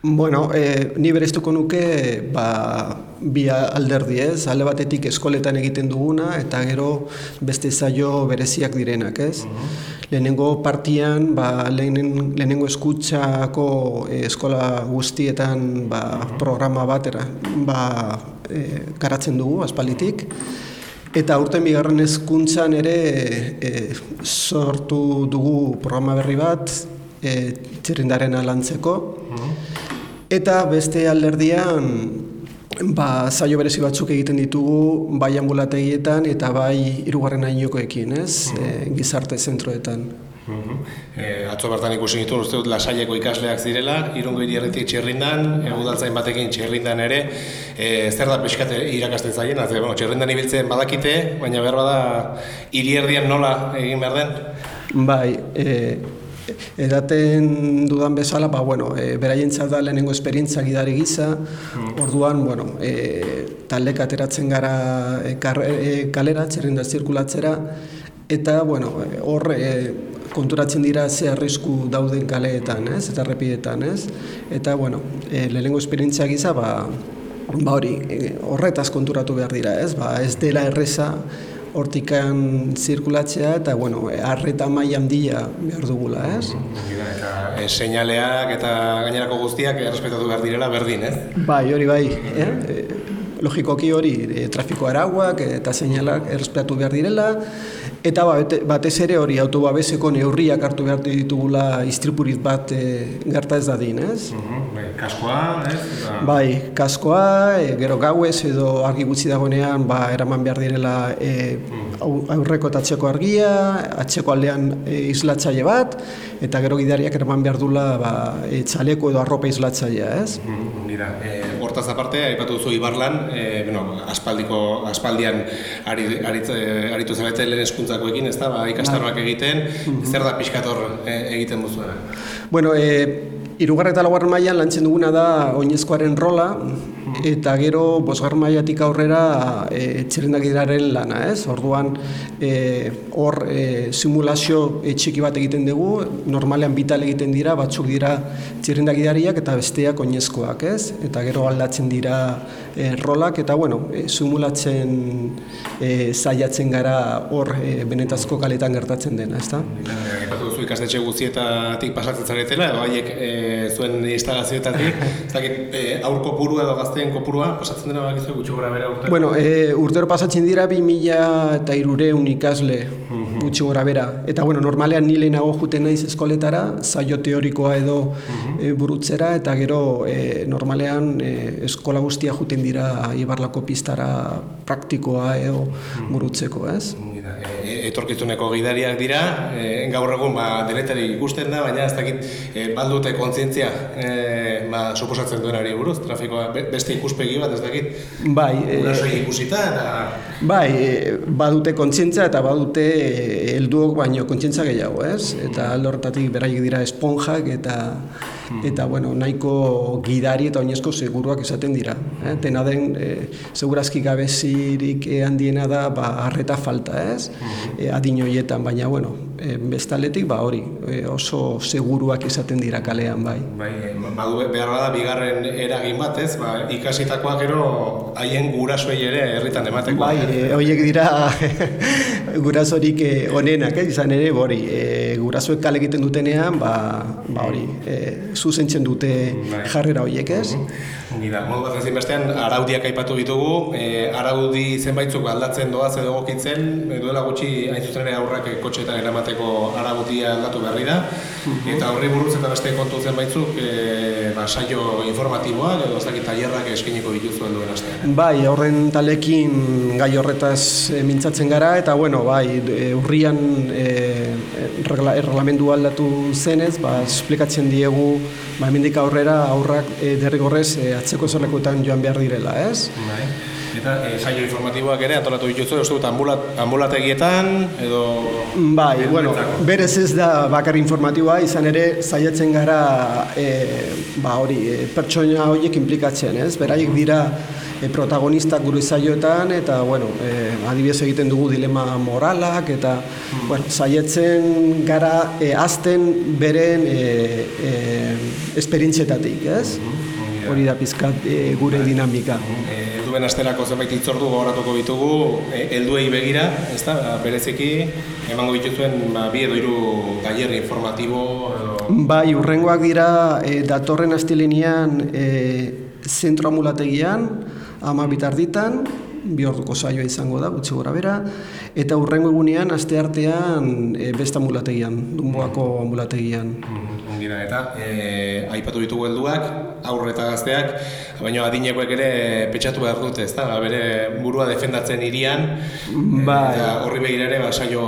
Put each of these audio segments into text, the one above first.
Bueno, e, ni bereztuko nuke ba, bi alderdi ez, alde batetik eskoletan egiten duguna eta gero beste zaio bereziak direnak ez. Lehenengo partian, ba, lehenen, lehenengo eskutsako e, eskola guztietan ba, programa batera ba, e, garatzen dugu, aspalitik. Eta urten bigarren hezkuntzan ere e, sortu dugu programa berri bat, e, txirrindaren alantzeko. Eta beste alderdian ba, zaio berezi batzuk egiten ditugu bai ambulategietan eta bai hirugarren ainokoekin, ez? E, gizarte zentroetan. E, atzo bertan ikusi ditu, uste dut lasaileko ikasleak zirela, irungo hiri txerrindan, e, udaltzain batekin txerrindan ere, e, zer da peskate irakasten zaien, azte, bueno, txerrindan ibiltzen badakite, baina behar bada hiri erdian nola egin behar den? Bai, e, edaten dudan bezala, ba, bueno, e, beraientzat da lehenengo esperientzia gidari gisa, mm. orduan, bueno, e, taldek ateratzen gara e, e, kalera, txerrin da zirkulatzera, eta, bueno, e, hor, e, konturatzen dira ze arrisku dauden kaleetan, ez, eta repidetan, ez, eta, bueno, e, lehenengo esperientzia gisa, ba, ba hori, e, horretaz konturatu behar dira, ez, ba, ez dela erreza, hortikan zirkulatzea eta bueno, arreta mai handia behar dugula, ez? Eta e, seinaleak eta gainerako guztiak errespetatu behar direla berdin, ez? Bai, hori bai, eh? Logikoki hori, e, trafiko arauak eta seinalak errespetatu behar direla, Eta ba, batez ere hori autobabeseko neurriak hartu behar ditugula istripurit bat e, gerta ez dadin, ez? bai, kaskoa, ez? Bai, kaskoa, e, gero gauez edo argi gutxi dagoenean ba, eraman behar direla e, aurreko eta atxeko argia, atxeko aldean e, islatzaile bat, eta gero gidariak eraman behar dula ba, e, txaleko edo arropa islatzailea, ez? Mira, e, hortaz aparte, aipatu duzu Ibarlan, e, bueno, aspaldiko, aspaldian ari, aritu zabete lehen hizkuntzakoekin, ez da, ba, ikastaroak bai. egiten, mhm. zer da pixkator e, egiten duzuena? Bueno, e, irugarra eta laugarren mailan lantzen duguna da oinezkoaren rola, eta gero bosgar mailatik aurrera e, txerrendakidaren lana, ez? Orduan e, hor e, simulazio e, txiki bat egiten dugu, normalean bital egiten dira, batzuk dira txerrendakidariak eta besteak oinezkoak, ez? Eta gero aldatzen dira e, rolak eta bueno, e, simulatzen e, zaiatzen gara hor e, benetazko kaletan gertatzen dena, ezta? Duzu ikastetxe guztietatik pasatzen zaretela, edo haiek e, zuen instalazioetatik, ez dakit, e, aurko puru edo gazte gazteen kopurua, pasatzen dena bakizu gutxi gora bera urtero? Bueno, e, urtero pasatzen dira bi mila eta irure unikasle mhm. gutxi gora bera. Eta bueno, normalean ni lehenago juten naiz eskoletara, zaio teorikoa edo e, burutzera, eta gero e, normalean e, eskola guztia juten dira ibarlako pistara praktikoa edo mhm. burutzeko, ez? E, etorkizuneko gidariak dira, e, gaur egun ba, denetari ikusten da, baina ez dakit e, baldute kontzientzia e, ba, suposatzen duenari buruz, trafikoa beste ikuspegi bat ez dakit. Bai, e, ikusita eta... Bai, e, badute kontzientzia eta badute helduok baino kontzientzia gehiago, ez? Eta aldo horretatik beraiek dira esponjak eta. Eta bueno, nahiko gidari eta oinezko seguruak esaten dira. Eh? Tena den, e, segurazki gabezirik handiena da, ba, arreta falta, ez? E, adin hoietan, baina, bueno, e, bestaletik, ba, hori, e, oso seguruak izaten dira kalean, bai. Bai, badu behar bada, bigarren eragin bat, ez? Ba, ikasitakoak gero haien gurasoei ere herritan emateko. Bai, e, horiek dira gurasorik onenak, ez? Izan ere, hori, e, gurasoek kale egiten dutenean, ba, ba hori, e, zuzentzen dute bai. jarrera horiek, ez? Ongi da, modu bat ezin bestean, araudiak aipatu ditugu, e, araudi zenbaitzuk aldatzen doaz edo gokitzen, duela gutxi hain zuzen ere aurrak kotxeetan eramateko araudia aldatu berri da, mhm. eta horri buruz eta beste kontu zenbaitzuk, e, ba, saio informatiboa, edo ez dakit tailerrak eskeniko dituzuen duen astean. Bai, horren talekin gai horretaz e, mintzatzen gara, eta bueno, bai, e, urrian e, erreglamendu aldatu zenez, ba, esplikatzen diegu, ba, hemendik aurrera aurrak e, derrigorrez e, atzeko zerlekuetan joan behar direla, ez? Bai. Eta e, saio informatiboak ere antolatu dituzu, uste dut ambulat, ambulategietan edo... Bai, bueno, berez ez da bakar informatiboa, izan ere saiatzen gara e, ba hori, e, pertsoina horiek implikatzen, ez? Beraiek dira e, protagonistak gure saioetan eta bueno, e, adibidez egiten dugu dilema moralak eta bueno, saiatzen gara e, azten beren e, e, esperientzietatik, ez? Hori da pizkat e, gure dinamika. E, helduen asterako zenbait hitzordu gogoratuko ditugu e, helduei begira, ezta? Ba, bereziki emango dituzuen ba, bi edo hiru tailer informatibo edo Bai, urrengoak dira e, datorren astelenean e, zentro amulategian, ama bitarditan, bi orduko saioa izango da, gutxi gora bera, eta urrengo egunean, aste artean, e, beste ambulategian, Dunboako ambulategian. Ongira, eta e, aipatu ditugu helduak, aurre eta gazteak, baina adinekoek ere petxatu behar dute, ezta? Ba, bere burua defendatzen irian, Bai. eta horri begira ere, ba, saio,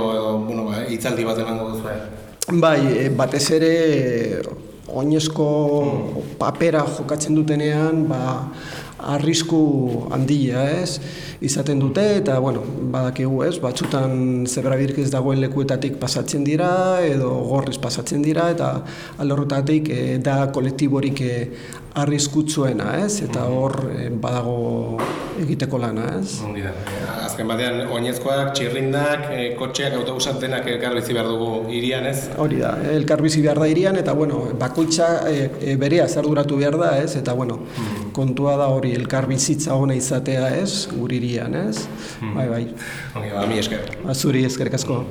bueno, ba, hitzaldi bat emango duzu. Bai, e, batez ere oinezko papera jokatzen dutenean, ba, arrisku handia, ez? Izaten dute eta bueno, badakigu, ez? Batzutan zebrabirk ez dagoen lekuetatik pasatzen dira edo gorriz pasatzen dira eta alde horretatik e, da kolektiborik e, arriskutsuena, ez? Eta hor e, badago egiteko lana, ez? Ongi da. Azken batean, oinezkoak, txirrindak, e, kotxeak, autobusak denak elkar bizi behar dugu irian, ez? Hori da, elkar bizi behar da irian, eta bueno, bakoitza e, e, berea zarduratu behar da, ez? Eta bueno, kontua da hori elkar bizitza ona izatea, ez? Gure irian, ez? Bai, bai. Ongi da, mi esker. Azuri, eskerrik asko.